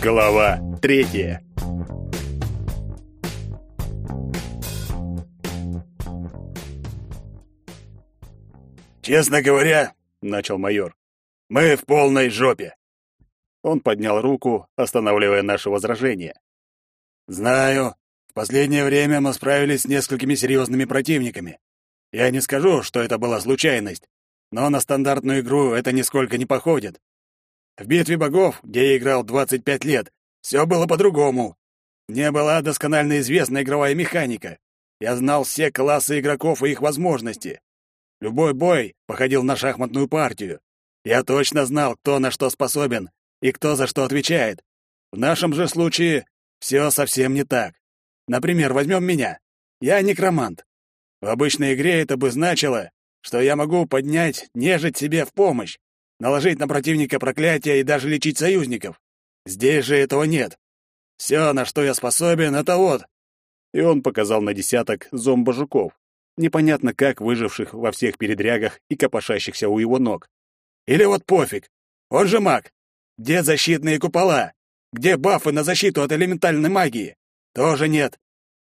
Глава третья. «Честно говоря, — начал майор, — мы в полной жопе!» Он поднял руку, останавливая наше возражение. «Знаю, в последнее время мы справились с несколькими серьезными противниками. Я не скажу, что это была случайность, но на стандартную игру это нисколько не походит. В «Битве богов», где я играл 25 лет, все было по-другому. Мне была досконально известна игровая механика. Я знал все классы игроков и их возможности. Любой бой походил на шахматную партию. Я точно знал, кто на что способен и кто за что отвечает. В нашем же случае все совсем не так. Например, возьмем меня. Я некромант. В обычной игре это бы значило, что я могу поднять нежить себе в помощь, наложить на противника проклятие и даже лечить союзников. Здесь же этого нет. Все, на что я способен, это вот. И он показал на десяток зомбожуков, непонятно как выживших во всех передрягах и копошащихся у его ног. Или вот пофиг. Он же маг. Где защитные купола? Где бафы на защиту от элементальной магии? Тоже нет.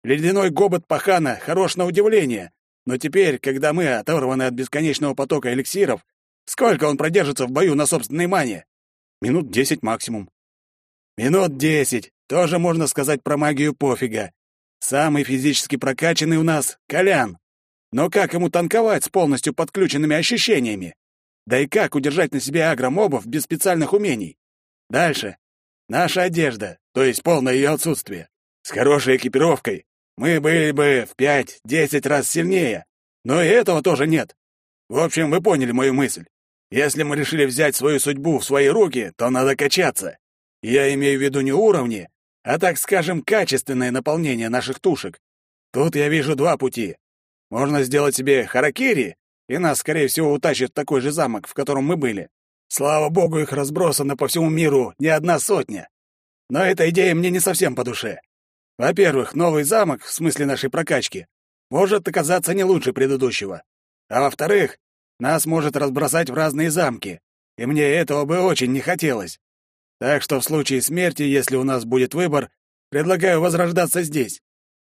Ледяной гобот пахана хорош на удивление, но теперь, когда мы оторваны от бесконечного потока эликсиров, сколько он продержится в бою на собственной мане? Минут десять максимум. Минут десять. Тоже можно сказать про магию пофига. Самый физически прокачанный у нас — Колян. Но как ему танковать с полностью подключенными ощущениями? Да и как удержать на себе агромобов без специальных умений? Дальше. Наша одежда, то есть полное ее отсутствие. С хорошей экипировкой мы были бы в пять-десять раз сильнее, но и этого тоже нет. В общем, вы поняли мою мысль. Если мы решили взять свою судьбу в свои руки, то надо качаться. Я имею в виду не уровни, а, так скажем, качественное наполнение наших тушек. Тут я вижу два пути. Можно сделать себе харакири, и нас, скорее всего, утащат в такой же замок, в котором мы были. Слава богу, их разбросано по всему миру не одна сотня. Но эта идея мне не совсем по душе. Во-первых, новый замок, в смысле нашей прокачки, может оказаться не лучше предыдущего. А во-вторых, нас может разбросать в разные замки, и мне этого бы очень не хотелось. Так что в случае смерти, если у нас будет выбор, предлагаю возрождаться здесь.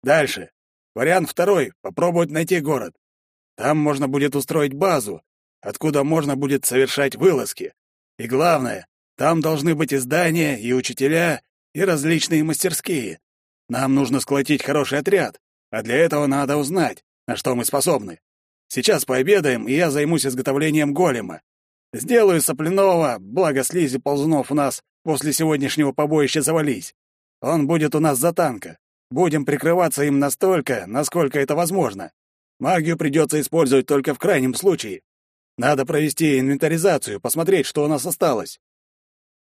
Дальше. Вариант второй — попробовать найти город. Там можно будет устроить базу, откуда можно будет совершать вылазки. И главное, там должны быть и здания, и учителя, и различные мастерские. Нам нужно сколотить хороший отряд, а для этого надо узнать, на что мы способны. Сейчас пообедаем, и я займусь изготовлением голема. Сделаю сопляного, благо слизи ползунов у нас после сегодняшнего побоища завались. Он будет у нас за танка. Будем прикрываться им настолько, насколько это возможно. Магию придется использовать только в крайнем случае. Надо провести инвентаризацию, посмотреть, что у нас осталось.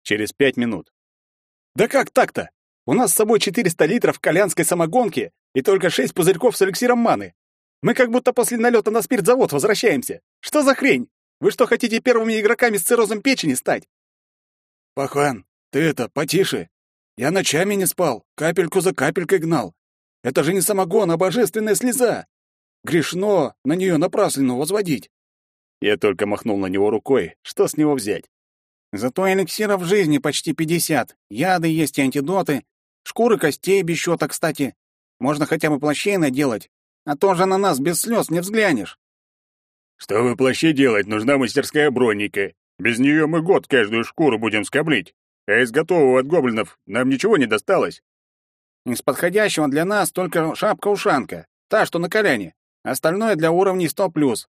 Через пять минут. Да как так-то? У нас с собой 400 литров колянской самогонки и только 6 пузырьков с эликсиром маны. Мы как будто после налета на спиртзавод возвращаемся. Что за хрень? Вы что, хотите первыми игроками с циррозом печени стать? Пахан, ты это, потише. Я ночами не спал, капельку за капелькой гнал. Это же не самогон, а божественная слеза. Грешно на нее напраслину возводить. Я только махнул на него рукой. Что с него взять? Зато эликсиров жизни почти пятьдесят. Яды есть и антидоты. Шкуры костей без счета, кстати. Можно хотя бы плащей наделать, а то же на нас без слез не взглянешь. Чтобы плащи делать, нужна мастерская бронника. Без нее мы год каждую шкуру будем скоблить. А из готового от гоблинов нам ничего не досталось. Из подходящего для нас только шапка-ушанка, та, что на коляне. Остальное для уровней 100+.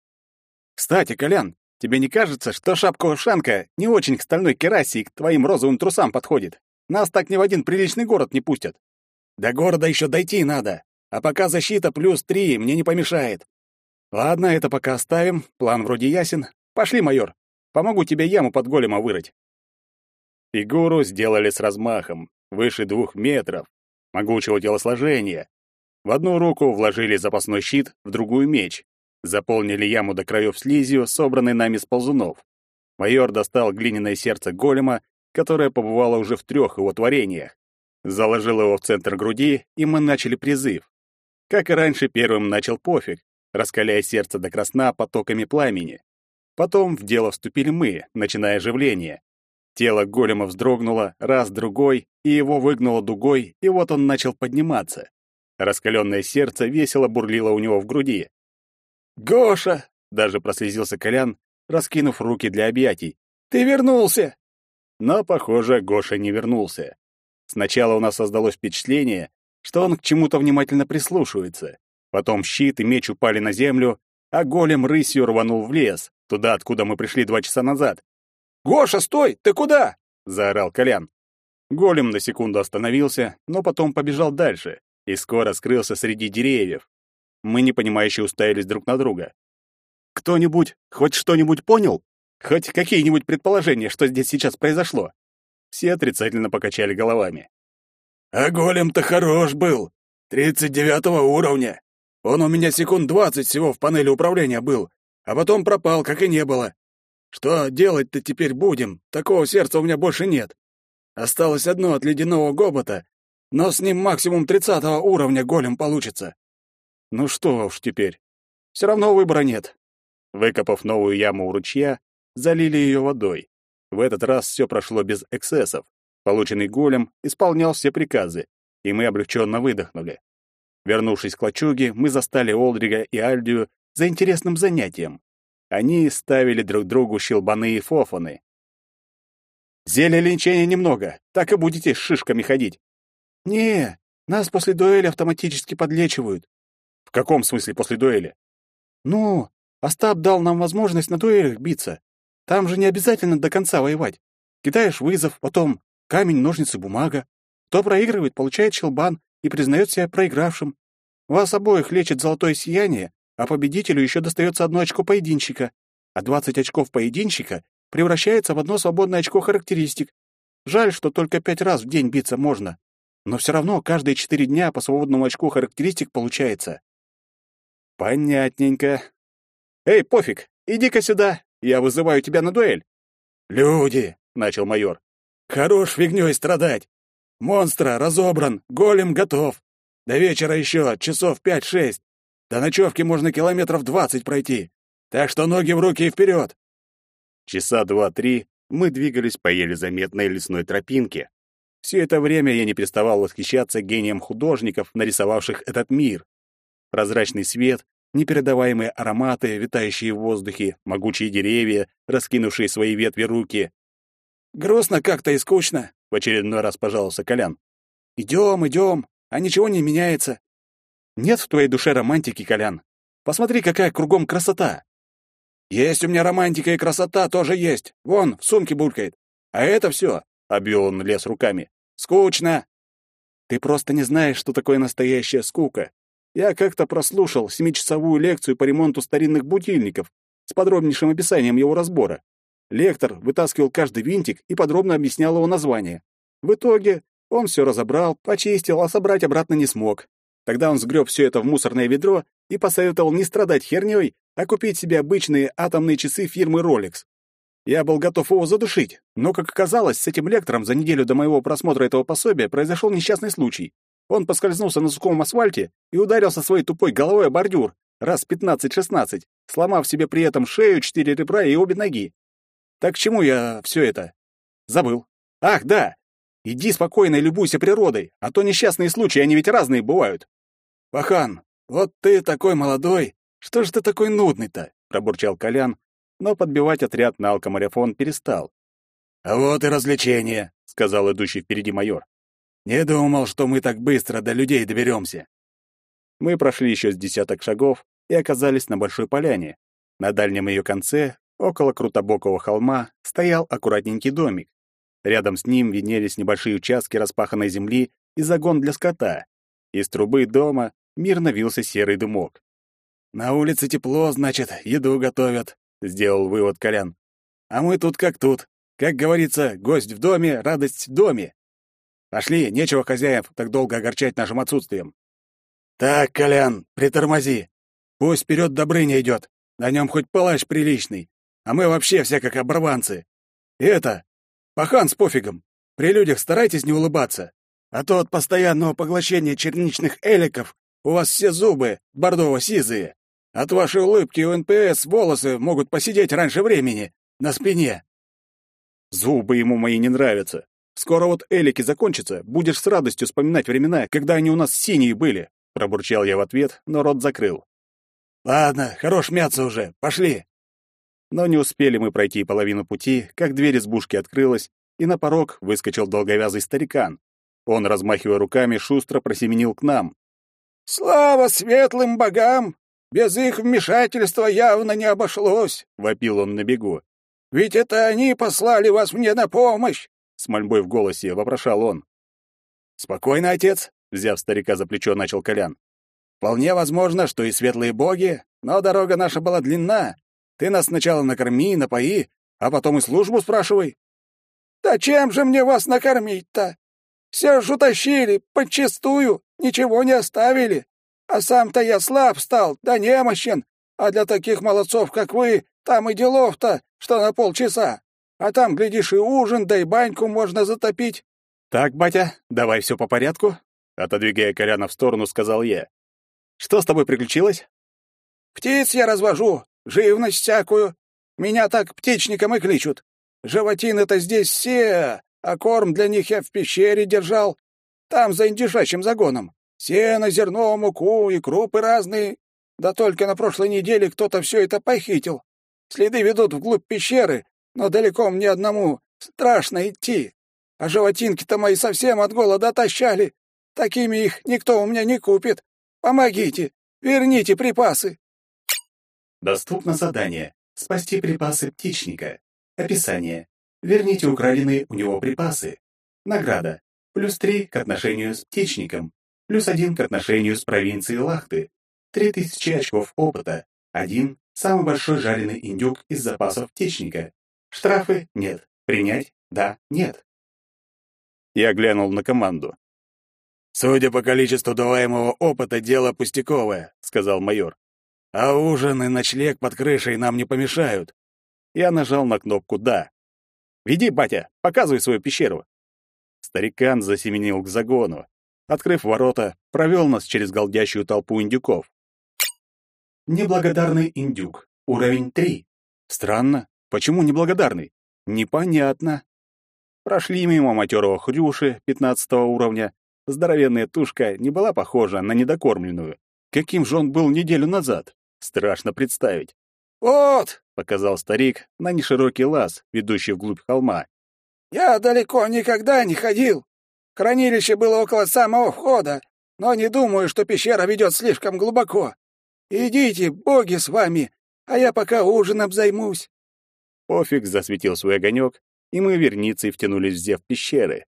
Кстати, Колян, тебе не кажется, что шапка-ушанка не очень к стальной керасе и к твоим розовым трусам подходит? Нас так ни в один приличный город не пустят. До города еще дойти надо. А пока защита плюс три мне не помешает. Ладно, это пока оставим. План вроде ясен. Пошли, майор. Помогу тебе яму под голема вырыть. Фигуру сделали с размахом, выше двух метров, могучего телосложения. В одну руку вложили запасной щит, в другую — меч. Заполнили яму до краев слизью, собранной нами с ползунов. Майор достал глиняное сердце голема которая побывала уже в трех его творениях. Заложил его в центр груди, и мы начали призыв. Как и раньше, первым начал пофиг, раскаляя сердце до красна потоками пламени. Потом в дело вступили мы, начиная оживление. Тело голема вздрогнуло раз, другой, и его выгнуло дугой, и вот он начал подниматься. Раскаленное сердце весело бурлило у него в груди. «Гоша!» — даже прослезился Колян, раскинув руки для объятий. «Ты вернулся!» Но, похоже, Гоша не вернулся. Сначала у нас создалось впечатление, что он к чему-то внимательно прислушивается. Потом щит и меч упали на землю, а голем рысью рванул в лес, туда, откуда мы пришли два часа назад. «Гоша, стой! Ты куда?» — заорал Колян. Голем на секунду остановился, но потом побежал дальше и скоро скрылся среди деревьев. Мы непонимающе уставились друг на друга. «Кто-нибудь хоть что-нибудь понял? Хоть какие-нибудь предположения, что здесь сейчас произошло?» Все отрицательно покачали головами. «А голем-то хорош был. Тридцать девятого уровня. Он у меня секунд двадцать всего в панели управления был, а потом пропал, как и не было. Что делать-то теперь будем? Такого сердца у меня больше нет. Осталось одно от ледяного гобота, но с ним максимум тридцатого уровня голем получится. Ну что уж теперь. Все равно выбора нет. Выкопав новую яму у ручья, залили ее водой. В этот раз все прошло без эксцессов. Полученный голем исполнял все приказы, и мы облегченно выдохнули. Вернувшись к лачуге, мы застали Олдрига и Альдию за интересным занятием. Они ставили друг другу щелбаны и фофаны. «Зелья лечения немного, так и будете с шишками ходить». «Не, нас после дуэли автоматически подлечивают». «В каком смысле после дуэли?» «Ну, Остап дал нам возможность на дуэлях биться. Там же не обязательно до конца воевать. Кидаешь вызов, потом камень, ножницы, бумага. Кто проигрывает, получает щелбан, и признает себя проигравшим. Вас обоих лечит золотое сияние, а победителю еще достается одно очко поединщика, а 20 очков поединщика превращается в одно свободное очко характеристик. Жаль, что только пять раз в день биться можно, но все равно каждые четыре дня по свободному очку характеристик получается. Понятненько. Эй, пофиг, иди-ка сюда, я вызываю тебя на дуэль. Люди, — начал майор, — хорош фигней страдать. Монстра разобран, голем готов. До вечера еще часов пять-шесть. До ночевки можно километров двадцать пройти. Так что ноги в руки и вперед. Часа два-три мы двигались по еле заметной лесной тропинке. Все это время я не переставал восхищаться гением художников, нарисовавших этот мир. Прозрачный свет, непередаваемые ароматы, витающие в воздухе, могучие деревья, раскинувшие свои ветви руки. «Грустно как-то и скучно», в очередной раз пожаловался Колян. Идем, идем, а ничего не меняется. Нет в твоей душе романтики, Колян. Посмотри, какая кругом красота. Есть у меня романтика и красота тоже есть. Вон, в сумке булькает. А это все, обвел он лес руками. Скучно. Ты просто не знаешь, что такое настоящая скука. Я как-то прослушал семичасовую лекцию по ремонту старинных будильников с подробнейшим описанием его разбора. Лектор вытаскивал каждый винтик и подробно объяснял его название. В итоге он все разобрал, почистил, а собрать обратно не смог. Тогда он сгреб все это в мусорное ведро и посоветовал не страдать херней, а купить себе обычные атомные часы фирмы Rolex. Я был готов его задушить, но, как оказалось, с этим лектором за неделю до моего просмотра этого пособия произошел несчастный случай. Он поскользнулся на сухом асфальте и ударился своей тупой головой о бордюр, раз 15-16, сломав себе при этом шею, четыре ребра и обе ноги. Так к чему я все это? Забыл. Ах, да! Иди спокойно и любуйся природой, а то несчастные случаи, они ведь разные бывают. Пахан, вот ты такой молодой, что ж ты такой нудный-то? Пробурчал Колян, но подбивать отряд на алкомарафон перестал. А вот и развлечение, сказал идущий впереди майор. Не думал, что мы так быстро до людей доберемся. Мы прошли еще с десяток шагов и оказались на большой поляне. На дальнем ее конце Около крутобокого холма стоял аккуратненький домик. Рядом с ним виднелись небольшие участки распаханной земли и загон для скота. Из трубы дома мирно вился серый дымок. «На улице тепло, значит, еду готовят», — сделал вывод Колян. «А мы тут как тут. Как говорится, гость в доме, радость в доме. Пошли, нечего хозяев так долго огорчать нашим отсутствием». «Так, Колян, притормози. Пусть вперед Добрыня идет. На нем хоть палач приличный а мы вообще все как оборванцы. И это, пахан с пофигом, при людях старайтесь не улыбаться, а то от постоянного поглощения черничных эликов у вас все зубы бордово-сизые. От вашей улыбки у НПС волосы могут поседеть раньше времени на спине. Зубы ему мои не нравятся. Скоро вот элики закончатся, будешь с радостью вспоминать времена, когда они у нас синие были. Пробурчал я в ответ, но рот закрыл. Ладно, хорош мяться уже, пошли. Но не успели мы пройти половину пути, как дверь избушки открылась, и на порог выскочил долговязый старикан. Он, размахивая руками, шустро просеменил к нам. «Слава светлым богам! Без их вмешательства явно не обошлось!» — вопил он на бегу. «Ведь это они послали вас мне на помощь!» — с мольбой в голосе вопрошал он. «Спокойно, отец!» — взяв старика за плечо, начал Колян. «Вполне возможно, что и светлые боги, но дорога наша была длинна. Ты нас сначала накорми, напои, а потом и службу спрашивай». «Да чем же мне вас накормить-то? Все ж утащили, подчистую, ничего не оставили. А сам-то я слаб стал, да немощен, а для таких молодцов, как вы, там и делов-то, что на полчаса. А там, глядишь, и ужин, да и баньку можно затопить». «Так, батя, давай все по порядку», — отодвигая Коляна в сторону, сказал я. «Что с тобой приключилось?» «Птиц я развожу, живность всякую. Меня так птичником и кличут. Животины-то здесь все, а корм для них я в пещере держал. Там, за индюшачьим загоном. Сено, зерно, муку и крупы разные. Да только на прошлой неделе кто-то все это похитил. Следы ведут вглубь пещеры, но далеко мне одному страшно идти. А животинки-то мои совсем от голода отощали. Такими их никто у меня не купит. Помогите, верните припасы. Доступно задание «Спасти припасы птичника». Описание. Верните украденные у него припасы. Награда. Плюс три к отношению с птичником. Плюс один к отношению с провинцией Лахты. Три тысячи очков опыта. Один – самый большой жареный индюк из запасов птичника. Штрафы – нет. Принять – да, нет. Я глянул на команду. «Судя по количеству даваемого опыта, дело пустяковое», — сказал майор. «А ужин и ночлег под крышей нам не помешают». Я нажал на кнопку «Да». «Веди, батя, показывай свою пещеру». Старикан засеменил к загону. Открыв ворота, провел нас через голдящую толпу индюков. Неблагодарный индюк. Уровень 3. Странно. Почему неблагодарный? Непонятно. Прошли мимо матерого хрюши 15 уровня. Здоровенная тушка не была похожа на недокормленную. Каким же он был неделю назад? Страшно представить. «Вот!» — показал старик на неширокий лаз, ведущий вглубь холма. «Я далеко никогда не ходил. Хранилище было около самого входа, но не думаю, что пещера ведет слишком глубоко. Идите, боги с вами, а я пока ужином займусь». Пофиг засветил свой огонек, и мы верницей втянулись в зев пещеры.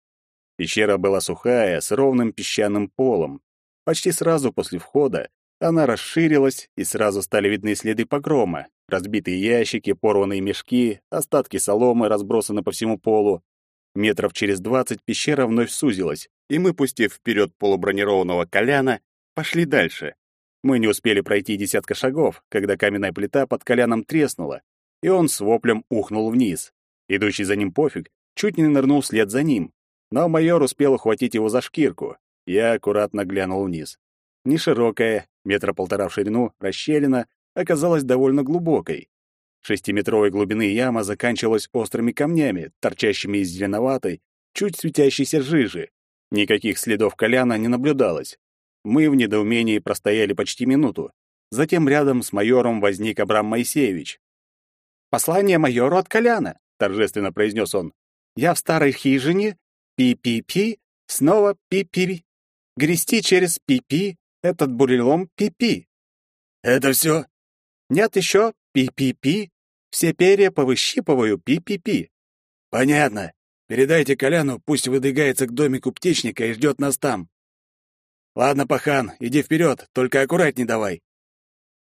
Пещера была сухая, с ровным песчаным полом. Почти сразу после входа она расширилась, и сразу стали видны следы погрома. Разбитые ящики, порванные мешки, остатки соломы разбросаны по всему полу. Метров через двадцать пещера вновь сузилась, и мы, пустив вперед полубронированного Коляна, пошли дальше. Мы не успели пройти десятка шагов, когда каменная плита под Коляном треснула, и он с воплем ухнул вниз. Идущий за ним пофиг чуть не нырнул вслед за ним, но майор успел ухватить его за шкирку. Я аккуратно глянул вниз. Неширокая, метра полтора в ширину, расщелина оказалась довольно глубокой. Шестиметровой глубины яма заканчивалась острыми камнями, торчащими из зеленоватой, чуть светящейся жижи. Никаких следов Коляна не наблюдалось. Мы в недоумении простояли почти минуту. Затем рядом с майором возник Абрам Моисеевич. «Послание майору от Коляна», — торжественно произнес он. «Я в старой хижине, пи-пи-пи, снова пи-пи. Грести через пи-пи, этот бурелом пи-пи». «Это все?» «Нет еще пи-пи-пи, все перья повыщипываю, пи-пи-пи. Понятно. Передайте Коляну, пусть выдвигается к домику птичника и ждет нас там. Ладно, пахан, иди вперед, только аккуратней давай.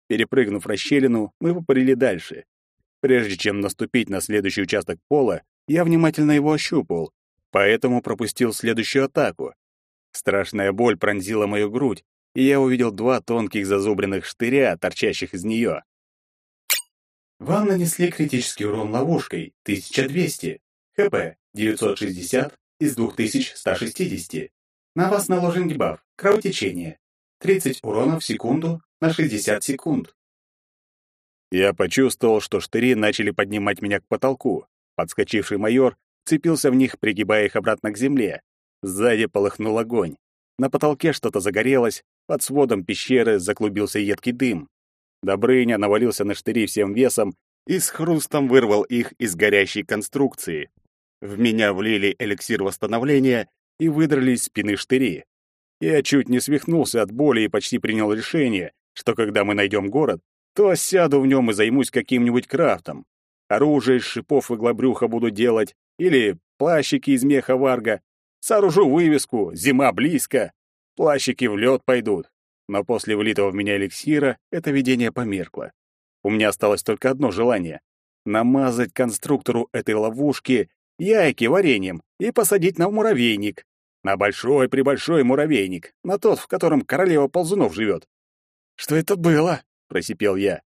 Перепрыгнув расщелину, мы попарили дальше. Прежде чем наступить на следующий участок пола, я внимательно его ощупал, поэтому пропустил следующую атаку. Страшная боль пронзила мою грудь, и я увидел два тонких зазубренных штыря, торчащих из нее. Вам нанесли критический урон ловушкой 1200, ХП 960 из 2160. На вас наложен дебаф кровотечение 30 урона в секунду на 60 секунд. Я почувствовал, что штыри начали поднимать меня к потолку. Подскочивший майор цепился в них, пригибая их обратно к земле. Сзади полыхнул огонь. На потолке что-то загорелось, под сводом пещеры заклубился едкий дым. Добрыня навалился на штыри всем весом и с хрустом вырвал их из горящей конструкции. В меня влили эликсир восстановления и выдрали из спины штыри. Я чуть не свихнулся от боли и почти принял решение, что когда мы найдем город, то сяду в нем и займусь каким-нибудь крафтом. Оружие из шипов и глобрюха буду делать, или плащики из меха варга. Сооружу вывеску «Зима близко». Плащики в лед пойдут. Но после влитого в меня эликсира это видение померкло. У меня осталось только одно желание — намазать конструктору этой ловушки яйки вареньем и посадить на муравейник. На большой-пребольшой муравейник, на тот, в котором королева ползунов живет. «Что это было?» — просипел я.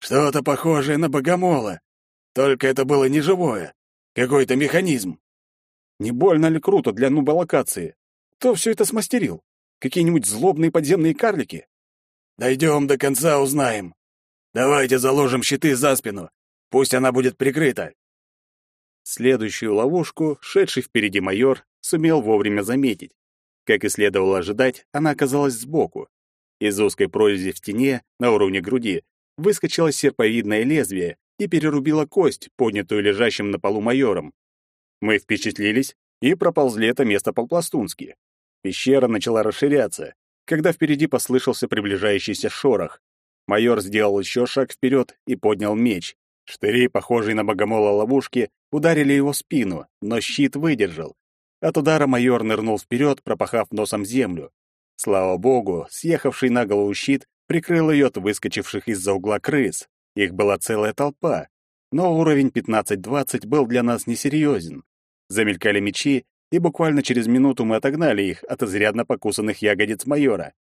«Что-то похожее на богомола. Только это было не живое. Какой-то механизм». Не больно ли круто для нуба-локации? Кто все это смастерил? Какие-нибудь злобные подземные карлики? Дойдем до конца, узнаем. Давайте заложим щиты за спину. Пусть она будет прикрыта. Следующую ловушку, шедший впереди майор, сумел вовремя заметить. Как и следовало ожидать, она оказалась сбоку. Из узкой прорези в стене, на уровне груди, выскочило серповидное лезвие и перерубило кость, поднятую лежащим на полу майором. Мы впечатлились и проползли это место по-пластунски. Пещера начала расширяться, когда впереди послышался приближающийся шорох. Майор сделал еще шаг вперед и поднял меч. Штыри, похожие на богомола ловушки, ударили его спину, но щит выдержал, от удара майор нырнул вперед, пропахав носом землю. Слава богу, съехавший на голову щит прикрыл ее от выскочивших из-за угла крыс. Их была целая толпа. Но уровень 15-20 был для нас несерьезен. Замелькали мечи, и буквально через минуту мы отогнали их от изрядно покусанных ягодиц майора.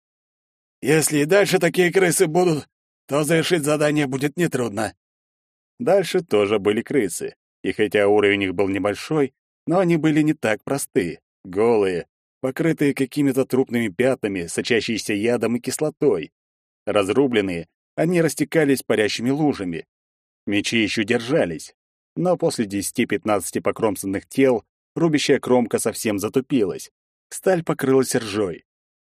«Если и дальше такие крысы будут, то завершить задание будет нетрудно». Дальше тоже были крысы, и хотя уровень их был небольшой, но они были не так просты. Голые, покрытые какими-то трупными пятнами, сочащиеся ядом и кислотой. Разрубленные, они растекались парящими лужами. Мечи еще держались, но после 10-15 покромсанных тел рубящая кромка совсем затупилась. Сталь покрылась ржой.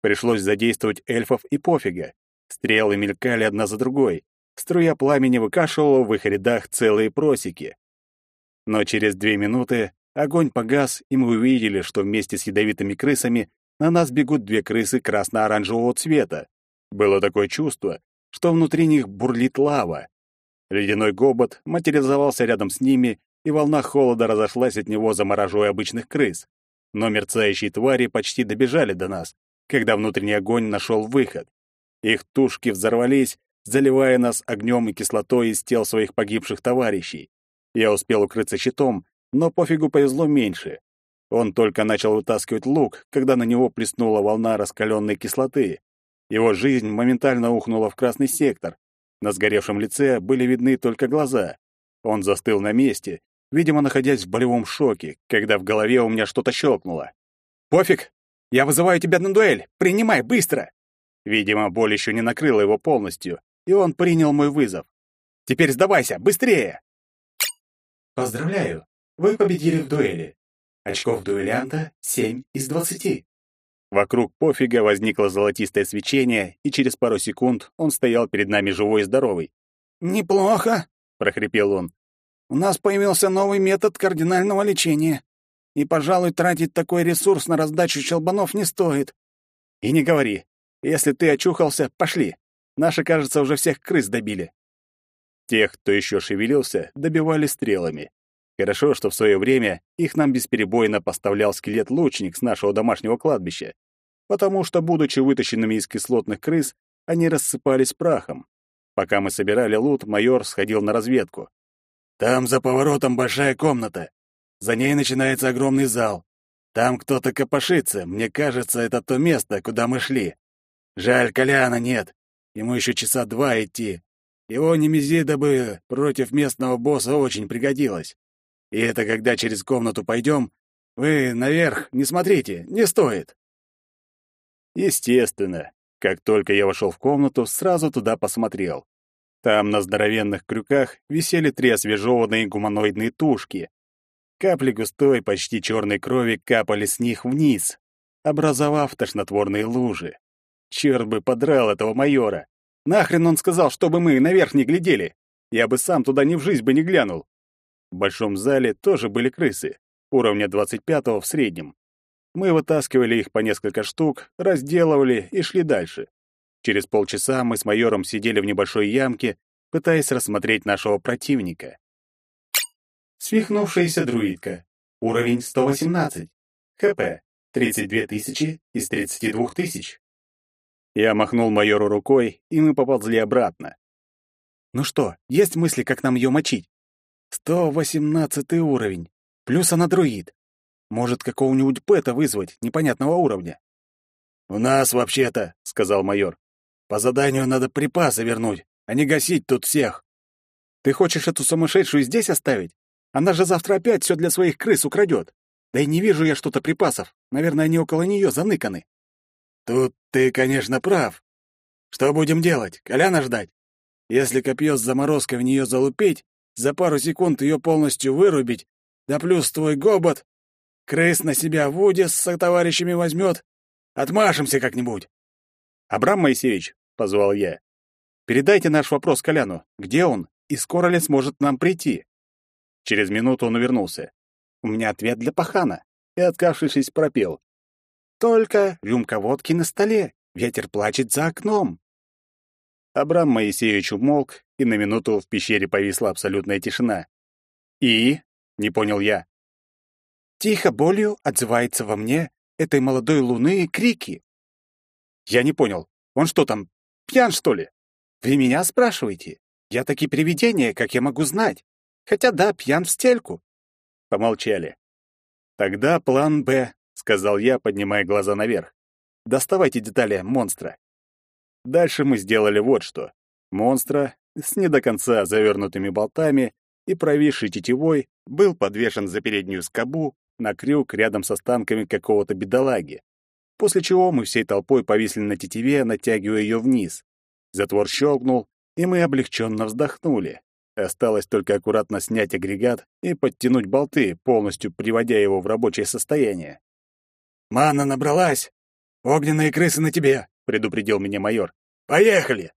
Пришлось задействовать эльфов и пофига. Стрелы мелькали одна за другой. Струя пламени выкашивала в их рядах целые просеки. Но через две минуты Огонь погас, и мы увидели, что вместе с ядовитыми крысами на нас бегут две крысы красно-оранжевого цвета. Было такое чувство, что внутри них бурлит лава. Ледяной гобот материализовался рядом с ними, и волна холода разошлась от него, замораживая обычных крыс. Но мерцающие твари почти добежали до нас, когда внутренний огонь нашел выход. Их тушки взорвались, заливая нас огнем и кислотой из тел своих погибших товарищей. Я успел укрыться щитом, но пофигу повезло меньше. Он только начал вытаскивать лук, когда на него плеснула волна раскаленной кислоты. Его жизнь моментально ухнула в красный сектор. На сгоревшем лице были видны только глаза. Он застыл на месте, видимо, находясь в болевом шоке, когда в голове у меня что-то щелкнуло. «Пофиг! Я вызываю тебя на дуэль! Принимай, быстро!» Видимо, боль еще не накрыла его полностью, и он принял мой вызов. «Теперь сдавайся, быстрее!» «Поздравляю! Вы победили в дуэли. Очков дуэлянта — 7 из 20. Вокруг пофига возникло золотистое свечение, и через пару секунд он стоял перед нами живой и здоровый. «Неплохо», — прохрипел он. «У нас появился новый метод кардинального лечения, и, пожалуй, тратить такой ресурс на раздачу щелбанов не стоит». «И не говори. Если ты очухался, пошли. Наши, кажется, уже всех крыс добили». Тех, кто еще шевелился, добивали стрелами. Хорошо, что в свое время их нам бесперебойно поставлял скелет-лучник с нашего домашнего кладбища, потому что, будучи вытащенными из кислотных крыс, они рассыпались прахом. Пока мы собирали лут, майор сходил на разведку. «Там за поворотом большая комната. За ней начинается огромный зал. Там кто-то копошится. Мне кажется, это то место, куда мы шли. Жаль, Коляна нет. Ему еще часа два идти. Его немезида бы против местного босса очень пригодилась. И это когда через комнату пойдем, вы наверх не смотрите, не стоит. Естественно. Как только я вошел в комнату, сразу туда посмотрел. Там на здоровенных крюках висели три освежеванные гуманоидные тушки. Капли густой, почти черной крови капали с них вниз, образовав тошнотворные лужи. Черт бы подрал этого майора. Нахрен он сказал, чтобы мы наверх не глядели? Я бы сам туда ни в жизнь бы не глянул. В большом зале тоже были крысы, уровня 25 в среднем. Мы вытаскивали их по несколько штук, разделывали и шли дальше. Через полчаса мы с майором сидели в небольшой ямке, пытаясь рассмотреть нашего противника. Свихнувшаяся друидка. Уровень 118. ХП 32 тысячи из 32 тысяч. Я махнул майору рукой, и мы поползли обратно. Ну что, есть мысли, как нам ее мочить? 118 уровень. Плюс она друид. Может, какого-нибудь пэта вызвать, непонятного уровня. «У нас, вообще-то», — сказал майор, — «по заданию надо припасы вернуть, а не гасить тут всех». «Ты хочешь эту сумасшедшую здесь оставить? Она же завтра опять все для своих крыс украдет. Да и не вижу я что-то припасов. Наверное, они около нее заныканы». «Тут ты, конечно, прав. Что будем делать? Коляна ждать? Если копье с заморозкой в нее залупить, за пару секунд ее полностью вырубить, да плюс твой гобот, крыс на себя Вуди с товарищами возьмет, отмашемся как-нибудь. «Абрам Моисеевич», — позвал я, — «передайте наш вопрос Коляну. Где он и скоро ли сможет нам прийти?» Через минуту он увернулся. «У меня ответ для пахана», и, откавшись, пропел. «Только рюмка водки на столе, ветер плачет за окном». Абрам Моисеевич умолк, и на минуту в пещере повисла абсолютная тишина. «И?» — не понял я. «Тихо болью отзывается во мне этой молодой луны крики». «Я не понял. Он что там, пьян, что ли? Вы меня спрашиваете? Я такие привидения, как я могу знать? Хотя да, пьян в стельку». Помолчали. «Тогда план «Б», — сказал я, поднимая глаза наверх. «Доставайте детали монстра». Дальше мы сделали вот что. Монстра с не до конца завернутыми болтами и провисшей тетивой был подвешен за переднюю скобу на крюк рядом с останками какого-то бедолаги. После чего мы всей толпой повисли на тетиве, натягивая ее вниз. Затвор щелкнул, и мы облегченно вздохнули. Осталось только аккуратно снять агрегат и подтянуть болты, полностью приводя его в рабочее состояние. «Мана набралась! Огненные крысы на тебе!» — предупредил меня майор. Поехали!»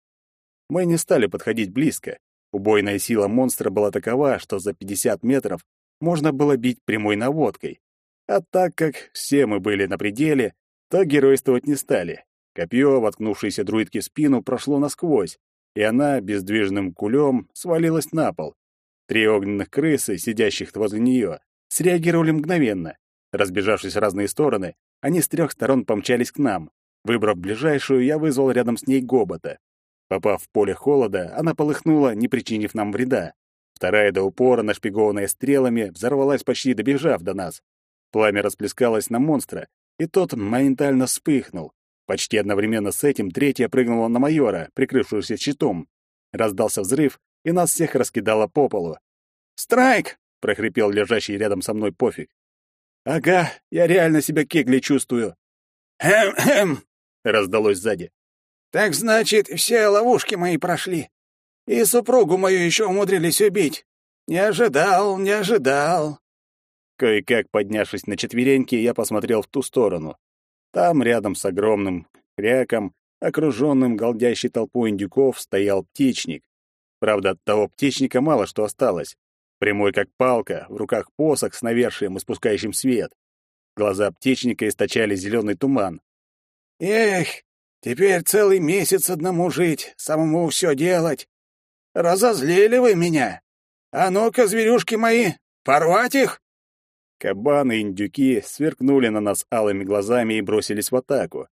Мы не стали подходить близко. Убойная сила монстра была такова, что за 50 метров можно было бить прямой наводкой. А так как все мы были на пределе, то геройствовать не стали. Копье, воткнувшееся друидке в спину, прошло насквозь, и она бездвижным кулем свалилась на пол. Три огненных крысы, сидящих возле нее, среагировали мгновенно. Разбежавшись в разные стороны, они с трех сторон помчались к нам. Выбрав ближайшую, я вызвал рядом с ней гобота. Попав в поле холода, она полыхнула, не причинив нам вреда. Вторая до упора, нашпигованная стрелами, взорвалась почти добежав до нас. Пламя расплескалось на монстра, и тот моментально вспыхнул. Почти одновременно с этим третья прыгнула на майора, прикрывшуюся щитом. Раздался взрыв, и нас всех раскидало по полу. «Страйк!» — прохрипел лежащий рядом со мной пофиг. «Ага, я реально себя кегли чувствую». «Эм-эм!» — раздалось сзади. «Так значит, все ловушки мои прошли. И супругу мою еще умудрились убить. Не ожидал, не ожидал». Кое-как поднявшись на четвереньки, я посмотрел в ту сторону. Там, рядом с огромным кряком, окруженным голдящей толпой индюков, стоял птичник. Правда, от того птичника мало что осталось. Прямой как палка, в руках посох с навершием, испускающим свет. Глаза птичника источали зеленый туман, Эх, теперь целый месяц одному жить, самому все делать. Разозлили вы меня. А ну-ка, зверюшки мои, порвать их!» Кабаны и индюки сверкнули на нас алыми глазами и бросились в атаку.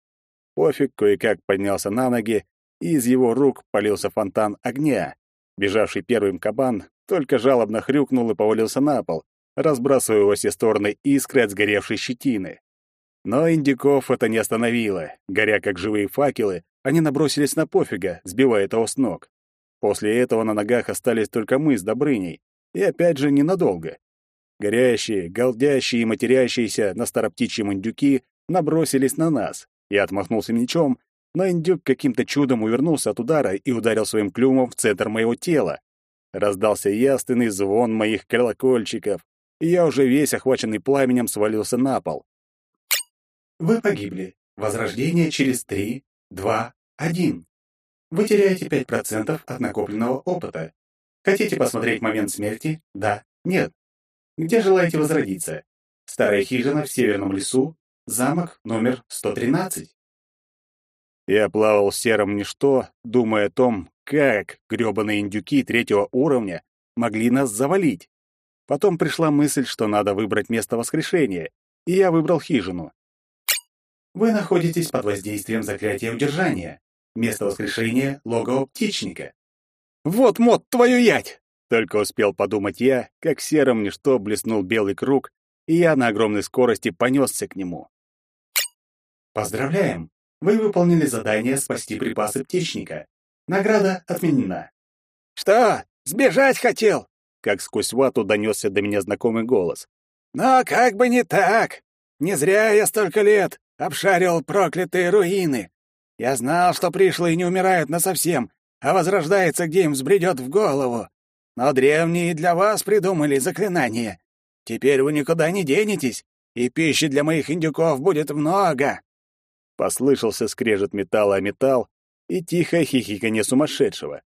Пофиг кое-как поднялся на ноги, и из его рук полился фонтан огня. Бежавший первым кабан только жалобно хрюкнул и повалился на пол, разбрасывая во все стороны искры от сгоревшей щетины. Но индиков это не остановило. Горя как живые факелы, они набросились на пофига, сбивая того с ног. После этого на ногах остались только мы с Добрыней. И опять же ненадолго. Горящие, голдящие и матерящиеся на староптичьем индюки набросились на нас. Я отмахнулся мечом, но индюк каким-то чудом увернулся от удара и ударил своим клювом в центр моего тела. Раздался ясный звон моих колокольчиков, и я уже весь охваченный пламенем свалился на пол. Вы погибли. Возрождение через 3, 2, 1. Вы теряете 5% от накопленного опыта. Хотите посмотреть момент смерти? Да, нет. Где желаете возродиться? Старая хижина в северном лесу, замок номер 113. Я плавал в сером ничто, думая о том, как грёбаные индюки третьего уровня могли нас завалить. Потом пришла мысль, что надо выбрать место воскрешения, и я выбрал хижину. Вы находитесь под воздействием заклятия удержания. Место воскрешения — логово птичника. «Вот мод, твою ять!» Только успел подумать я, как серым ничто блеснул белый круг, и я на огромной скорости понесся к нему. Поздравляем! Вы выполнили задание «Спасти припасы птичника». Награда отменена. «Что, сбежать хотел?» Как сквозь вату донесся до меня знакомый голос. «Но как бы не так! Не зря я столько лет обшаривал проклятые руины. Я знал, что пришлые не умирают насовсем, а возрождается, где им взбредет в голову. Но древние для вас придумали заклинание. Теперь вы никуда не денетесь, и пищи для моих индюков будет много. Послышался скрежет металла о металл и тихое хихиканье сумасшедшего.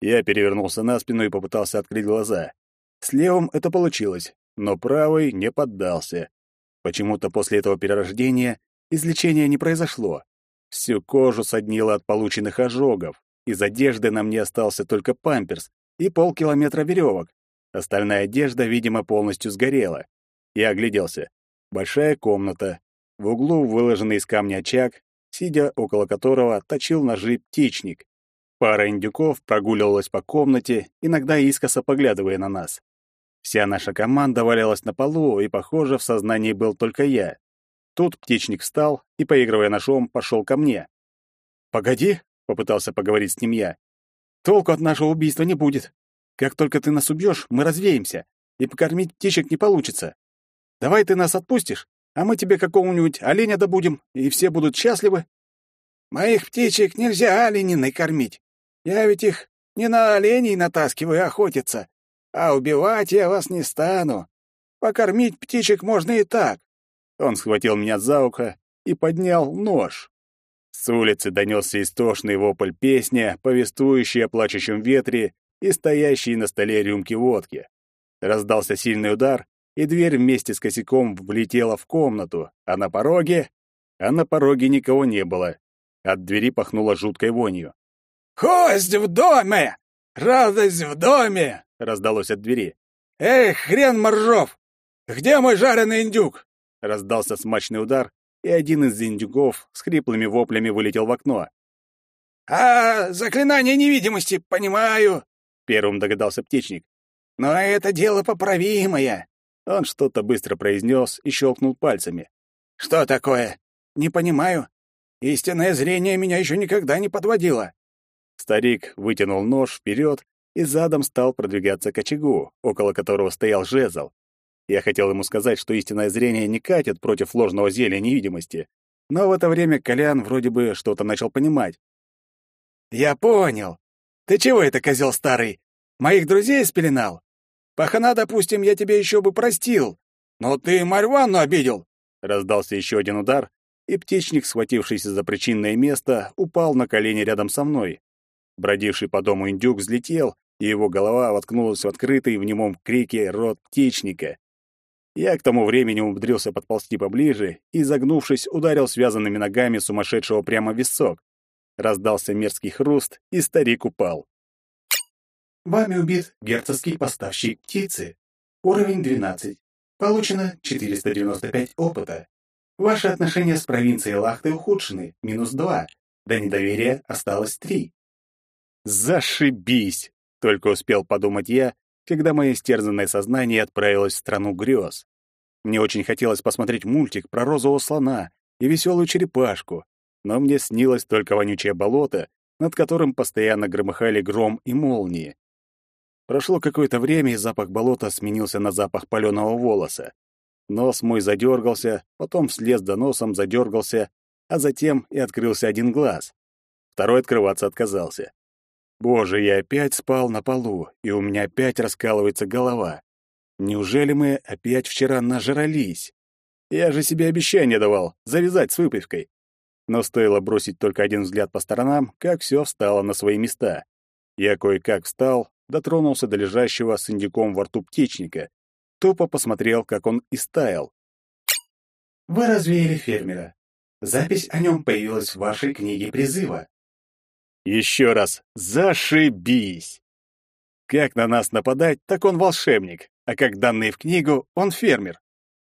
Я перевернулся на спину и попытался открыть глаза. С левым это получилось, но правый не поддался. Почему-то после этого перерождения излечения не произошло. Всю кожу соднило от полученных ожогов. Из одежды на мне остался только памперс и полкилометра веревок. Остальная одежда, видимо, полностью сгорела. Я огляделся. Большая комната, в углу выложенный из камня очаг, сидя около которого точил ножи птичник. Пара индюков прогуливалась по комнате, иногда искоса поглядывая на нас. Вся наша команда валялась на полу, и, похоже, в сознании был только я. Тут птичник встал и, поигрывая ножом, пошел ко мне. «Погоди», — попытался поговорить с ним я. «Толку от нашего убийства не будет. Как только ты нас убьешь, мы развеемся, и покормить птичек не получится. Давай ты нас отпустишь, а мы тебе какого-нибудь оленя добудем, и все будут счастливы. Моих птичек нельзя олениной кормить. Я ведь их не на оленей натаскиваю охотиться, а убивать я вас не стану. Покормить птичек можно и так. Он схватил меня за ухо и поднял нож. С улицы донесся истошный вопль песня, повествующий о плачущем ветре и стоящей на столе рюмки водки. Раздался сильный удар, и дверь вместе с косяком влетела в комнату, а на пороге... А на пороге никого не было. От двери пахнуло жуткой вонью. «Гость в доме! Радость в доме!» — раздалось от двери. «Эй, хрен моржов! Где мой жареный индюк?» Раздался смачный удар, и один из индюков с хриплыми воплями вылетел в окно. «А, заклинание невидимости, понимаю!» — первым догадался птичник. «Но это дело поправимое. Он что-то быстро произнес и щелкнул пальцами. «Что такое? Не понимаю. Истинное зрение меня еще никогда не подводило». Старик вытянул нож вперед и задом стал продвигаться к очагу, около которого стоял жезл. Я хотел ему сказать, что истинное зрение не катит против ложного зелья невидимости, но в это время Колян вроде бы что-то начал понимать. «Я понял. Ты чего это, козел старый? Моих друзей спеленал? Пахана, допустим, я тебе еще бы простил, но ты Марьванну обидел. Раздался еще один удар, и птичник, схватившийся за причинное место, упал на колени рядом со мной. Бродивший по дому индюк взлетел, и его голова воткнулась в открытый в немом крике рот птичника. Я к тому времени умудрился подползти поближе и, загнувшись, ударил связанными ногами сумасшедшего прямо в висок. Раздался мерзкий хруст, и старик упал. Вами убит герцогский поставщик птицы. Уровень 12. Получено 495 опыта. Ваши отношения с провинцией Лахты ухудшены, минус 2. До недоверия осталось 3. Зашибись! Только успел подумать я, когда мое стерзанное сознание отправилось в страну грез. Мне очень хотелось посмотреть мультик про розового слона и веселую черепашку, но мне снилось только вонючее болото, над которым постоянно громыхали гром и молнии. Прошло какое-то время, и запах болота сменился на запах паленого волоса. Нос мой задергался, потом вслед за носом задергался, а затем и открылся один глаз. второй открываться отказался. Боже, я опять спал на полу, и у меня опять раскалывается голова. Неужели мы опять вчера нажрались? Я же себе обещание давал завязать с выпивкой. Но стоило бросить только один взгляд по сторонам, как все встало на свои места. Я кое-как встал, дотронулся до лежащего с индюком во рту птичника, тупо посмотрел, как он истаял. Вы развеяли фермера. Запись о нем появилась в вашей книге призыва. Еще раз, зашибись! Как на нас нападать, так он волшебник, а как данные в книгу, он фермер.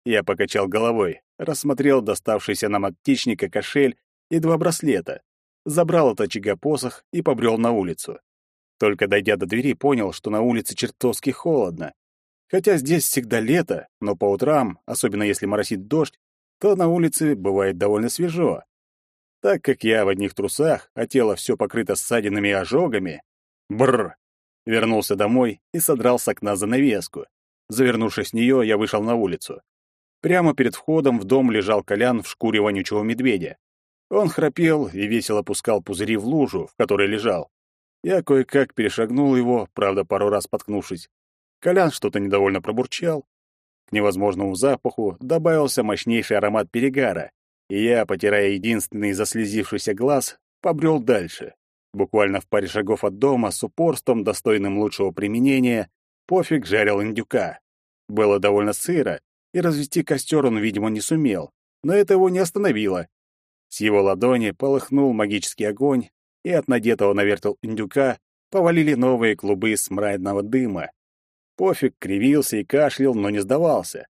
Я покачал головой, рассмотрел доставшийся нам от птичника кошель и два браслета, забрал от очага посох и побрел на улицу. Только дойдя до двери, понял, что на улице чертовски холодно. Хотя здесь всегда лето, но по утрам, особенно если моросит дождь, то на улице бывает довольно свежо. Так как я в одних трусах, а тело все покрыто ссадинами и ожогами, бррр, вернулся домой и содрал с окна занавеску. Завернувшись в нее, я вышел на улицу. Прямо перед входом в дом лежал Колян в шкуре вонючего медведя. Он храпел и весело пускал пузыри в лужу, в которой лежал. Я кое-как перешагнул его, правда, пару раз споткнувшись. Колян что-то недовольно пробурчал. К невозможному запаху добавился мощнейший аромат перегара, и я, потирая единственный заслезившийся глаз, побрел дальше. Буквально в паре шагов от дома с упорством, достойным лучшего применения, пофиг жарил индюка. Было довольно сыро, и развести костер он, видимо, не сумел, но это его не остановило. С его ладони полыхнул магический огонь, и от надетого на вертел индюка повалили новые клубы смрадного дыма. Пофиг кривился и кашлял, но не сдавался.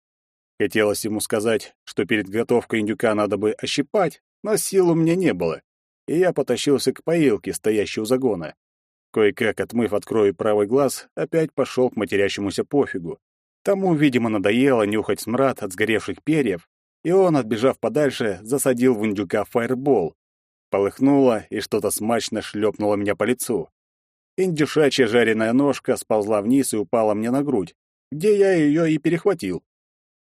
Хотелось ему сказать, что перед готовкой индюка надо бы ощипать, но сил у меня не было, и я потащился к поилке, стоящей у загона. Кое-как отмыв от крови правый глаз, опять пошел к матерящемуся пофигу. Тому, видимо, надоело нюхать смрад от сгоревших перьев, и он, отбежав подальше, засадил в индюка фаербол. Полыхнуло, и что-то смачно шлепнуло меня по лицу. Индюшачья жареная ножка сползла вниз и упала мне на грудь, где я ее и перехватил.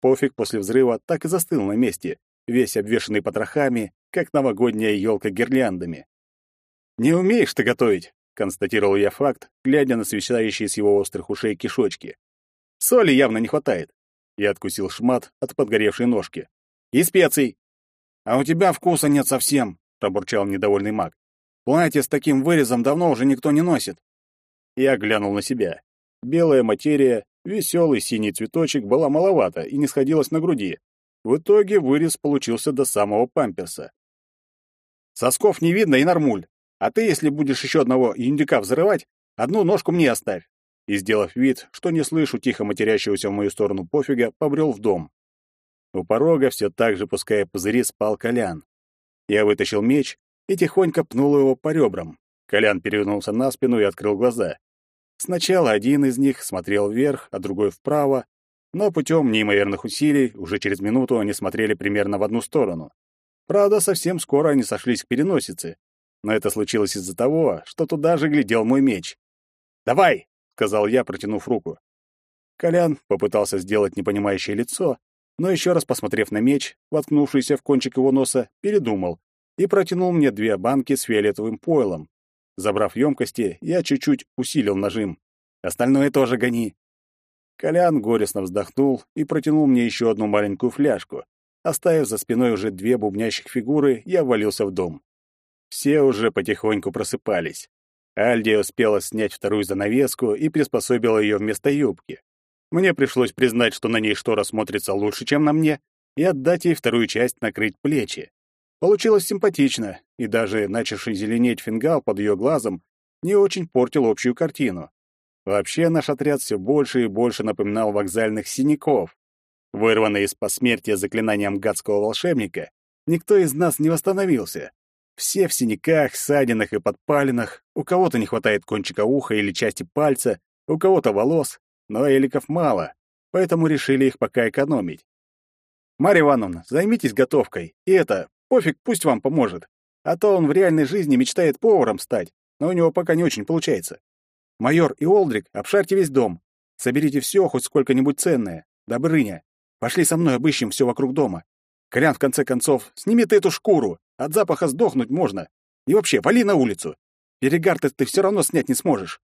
Пофиг после взрыва так и застыл на месте, весь обвешанный потрохами, как новогодняя елка гирляндами. «Не умеешь ты готовить», — констатировал я факт, глядя на свисающие с его острых ушей кишочки. «Соли явно не хватает». Я откусил шмат от подгоревшей ножки. «И специй». «А у тебя вкуса нет совсем», — пробурчал недовольный маг. «Платье с таким вырезом давно уже никто не носит». Я глянул на себя. Белая материя, Веселый синий цветочек была маловато и не сходилась на груди. В итоге вырез получился до самого памперса. Сосков не видно и нормуль. А ты, если будешь еще одного индюка взрывать, одну ножку мне оставь. И, сделав вид, что не слышу тихо матерящегося в мою сторону пофига, побрел в дом. У порога все так же, пуская пузыри, спал Колян. Я вытащил меч и тихонько пнул его по ребрам. Колян перевернулся на спину и открыл глаза. Сначала один из них смотрел вверх, а другой вправо, но путем неимоверных усилий уже через минуту они смотрели примерно в одну сторону. Правда, совсем скоро они сошлись к переносице, но это случилось из-за того, что туда же глядел мой меч. «Давай!» — сказал я, протянув руку. Колян попытался сделать непонимающее лицо, но еще раз посмотрев на меч, воткнувшийся в кончик его носа, передумал и протянул мне две банки с фиолетовым пойлом, Забрав емкости, я чуть-чуть усилил нажим. Остальное тоже гони. Колян горестно вздохнул и протянул мне еще одну маленькую фляжку. Оставив за спиной уже две бубнящих фигуры, я ввалился в дом. Все уже потихоньку просыпались. Альдия успела снять вторую занавеску и приспособила ее вместо юбки. Мне пришлось признать, что на ней штора смотрится лучше, чем на мне, и отдать ей вторую часть накрыть плечи. Получилось симпатично, и даже начавший зеленеть фингал под ее глазом не очень портил общую картину. Вообще наш отряд все больше и больше напоминал вокзальных синяков. Вырванный из посмертия заклинанием гадского волшебника, никто из нас не восстановился. Все в синяках, ссадинах и подпалинах, у кого-то не хватает кончика уха или части пальца, у кого-то волос, но эликов мало, поэтому решили их пока экономить. «Марья Ивановна, займитесь готовкой. И это, Пофиг, пусть вам поможет. А то он в реальной жизни мечтает поваром стать, но у него пока не очень получается. Майор и Олдрик, обшарьте весь дом. Соберите все, хоть сколько-нибудь ценное. Добрыня, пошли со мной обыщем все вокруг дома. Колян, в конце концов, сними ты эту шкуру. От запаха сдохнуть можно. И вообще, вали на улицу. Перегар-то ты все равно снять не сможешь.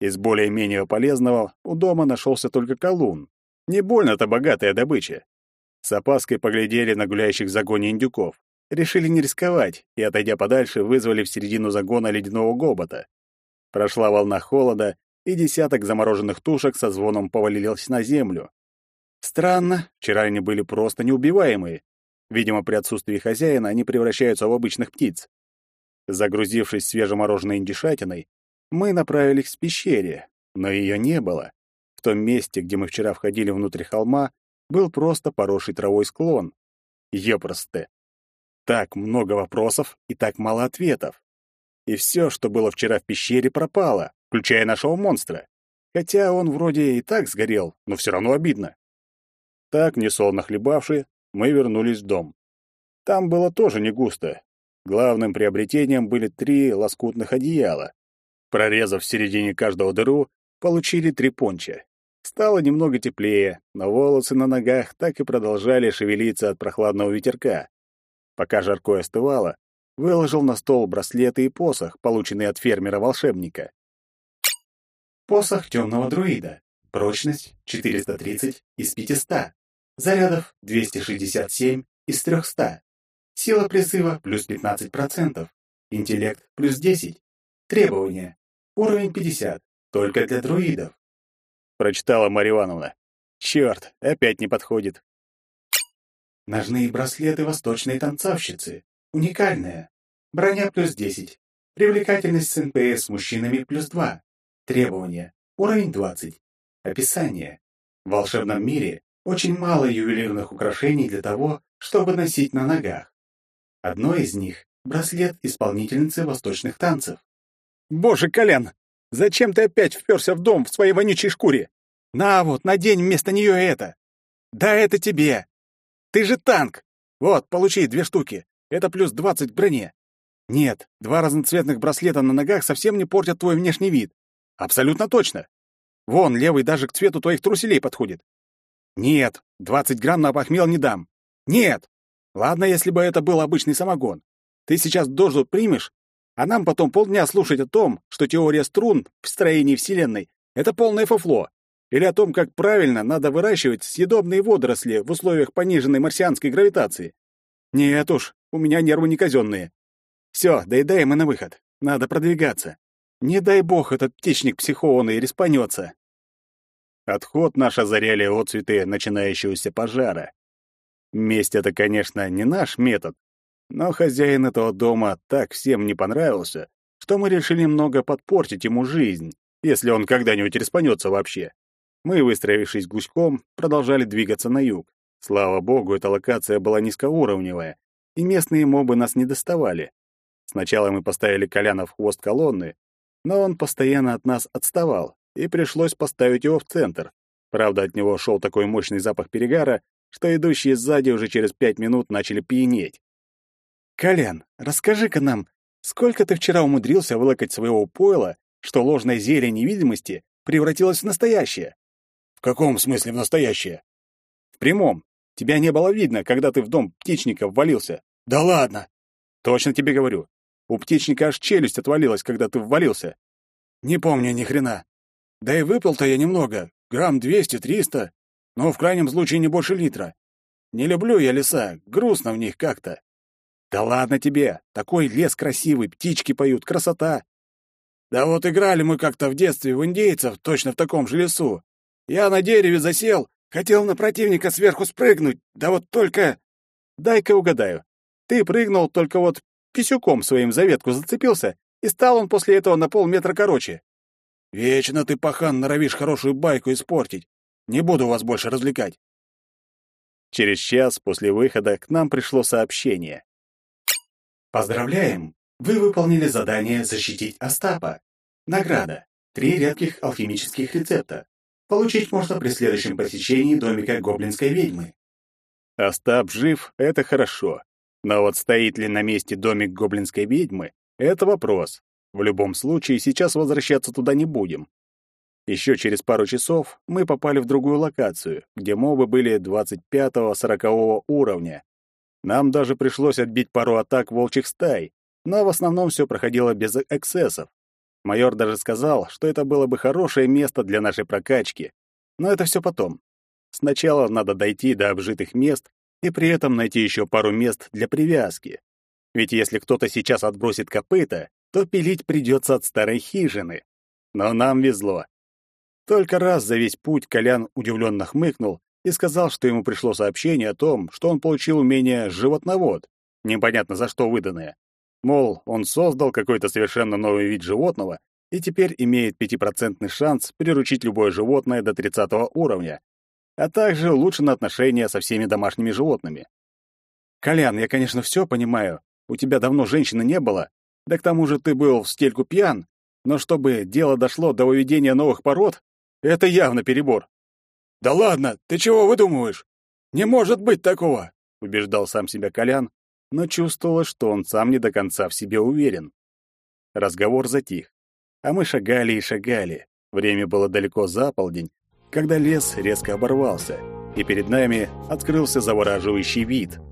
Из более-менее полезного у дома нашелся только колун. Не больно-то богатая добыча. С опаской поглядели на гуляющих в загоне индюков. Решили не рисковать и, отойдя подальше, вызвали в середину загона ледяного гобота. Прошла волна холода, и десяток замороженных тушек со звоном повалились на землю. Странно, вчера они были просто неубиваемые. Видимо, при отсутствии хозяина они превращаются в обычных птиц. Загрузившись свежемороженой индишатиной, мы направились к пещере, но ее не было. В том месте, где мы вчера входили внутрь холма, был просто поросший травой склон. Ёпросты. Так много вопросов и так мало ответов. И все, что было вчера в пещере, пропало, включая нашего монстра. Хотя он вроде и так сгорел, но все равно обидно. Так, несолоно хлебавши, мы вернулись в дом. Там было тоже не густо. Главным приобретением были три лоскутных одеяла. Прорезав в середине каждого дыру, получили три понча. Стало немного теплее, но волосы на ногах так и продолжали шевелиться от прохладного ветерка. Пока жаркое остывало, выложил на стол браслеты и посох, полученный от фермера-волшебника. Посох темного друида. Прочность 430 из 500. Зарядов 267 из 300. Сила призыва плюс 15%. Интеллект плюс 10. Требования. Уровень 50. Только для друидов. Прочитала Марья Ивановна. Черт, опять не подходит. Ножные браслеты восточной танцовщицы. Уникальная. Броня плюс 10. Привлекательность с НПС с мужчинами плюс 2. Требования. Уровень 20. Описание. В волшебном мире очень мало ювелирных украшений для того, чтобы носить на ногах. Одно из них — браслет исполнительницы восточных танцев. Боже, Колян, зачем ты опять вперся в дом в своей вонючей шкуре? На вот, надень вместо нее это. Да это тебе. Ты же танк. Вот, получи две штуки. Это плюс двадцать к броне. Нет, два разноцветных браслета на ногах совсем не портят твой внешний вид. Абсолютно точно. Вон, левый даже к цвету твоих труселей подходит. Нет, 20 грамм на похмел не дам. Нет. Ладно, если бы это был обычный самогон. Ты сейчас дозу примешь, а нам потом полдня слушать о том, что теория струн в строении Вселенной — это полное фуфло. Или о том, как правильно надо выращивать съедобные водоросли в условиях пониженной марсианской гравитации. Нет уж, у меня нервы не казенные. Все, доедаем и на выход. Надо продвигаться. Не дай бог этот птичник психованный респанется. Отход наш озаряли отцветы начинающегося пожара. Месть — это, конечно, не наш метод, но хозяин этого дома так всем не понравился, что мы решили немного подпортить ему жизнь, если он когда-нибудь респанется вообще. Мы, выстроившись гуськом, продолжали двигаться на юг. Слава богу, эта локация была низкоуровневая, и местные мобы нас не доставали. Сначала мы поставили Коляна в хвост колонны, но он постоянно от нас отставал, и пришлось поставить его в центр. Правда, от него шел такой мощный запах перегара, что идущие сзади уже через пять минут начали пьянеть. «Колян, расскажи-ка нам, сколько ты вчера умудрился вылокать своего пойла, что ложное зелье невидимости превратилось в настоящее?» «В каком смысле в настоящее?» «В прямом. Тебя не было видно, когда ты в дом птичника ввалился». «Да ладно!» «Точно тебе говорю. У птичника аж челюсть отвалилась, когда ты ввалился». «Не помню ни хрена. Да и выпил-то я немного, грамм двести-триста, но в крайнем случае не больше литра. Не люблю я леса, грустно в них как-то. Да ладно тебе, такой лес красивый, птички поют, красота. Да вот играли мы как-то в детстве в индейцев, точно в таком же лесу. Я на дереве засел, хотел на противника сверху спрыгнуть, да вот только... Дай-ка угадаю. Ты прыгнул, только вот писюком своим за ветку зацепился, и стал он после этого на полметра короче. Вечно ты, пахан, норовишь хорошую байку испортить. Не буду вас больше развлекать. Через час после выхода к нам пришло сообщение. Поздравляем! Вы выполнили задание «Защитить Остапа». Награда. Три редких алхимических рецепта. Получить можно при следующем посещении домика гоблинской ведьмы. Остап жив — это хорошо. Но вот стоит ли на месте домик гоблинской ведьмы — это вопрос. В любом случае, сейчас возвращаться туда не будем. Еще через пару часов мы попали в другую локацию, где мобы были 25-40 уровня. Нам даже пришлось отбить пару атак волчьих стай, Но в основном все проходило без эксцессов. Майор даже сказал, что это было бы хорошее место для нашей прокачки. Но это все потом. Сначала надо дойти до обжитых мест и при этом найти еще пару мест для привязки. Ведь если кто-то сейчас отбросит копыта, то пилить придется от старой хижины. Но нам везло. Только раз за весь путь Колян удивленно хмыкнул и сказал, что ему пришло сообщение о том, что он получил умение «животновод», непонятно за что выданное. Мол, он создал какой-то совершенно новый вид животного и теперь имеет пятипроцентный шанс приручить любое животное до 30 уровня, а также улучшено отношения со всеми домашними животными. «Колян, я, конечно, все понимаю. У тебя давно женщины не было. Да к тому же ты был в стельку пьян. Но чтобы дело дошло до выведения новых пород, это явно перебор». «Да ладно, ты чего выдумываешь? Не может быть такого!» — убеждал сам себя Колян, но чувствовала, что он сам не до конца в себе уверен. Разговор затих, а мы шагали и шагали. Время было далеко за полдень, когда лес резко оборвался, и перед нами открылся завораживающий вид —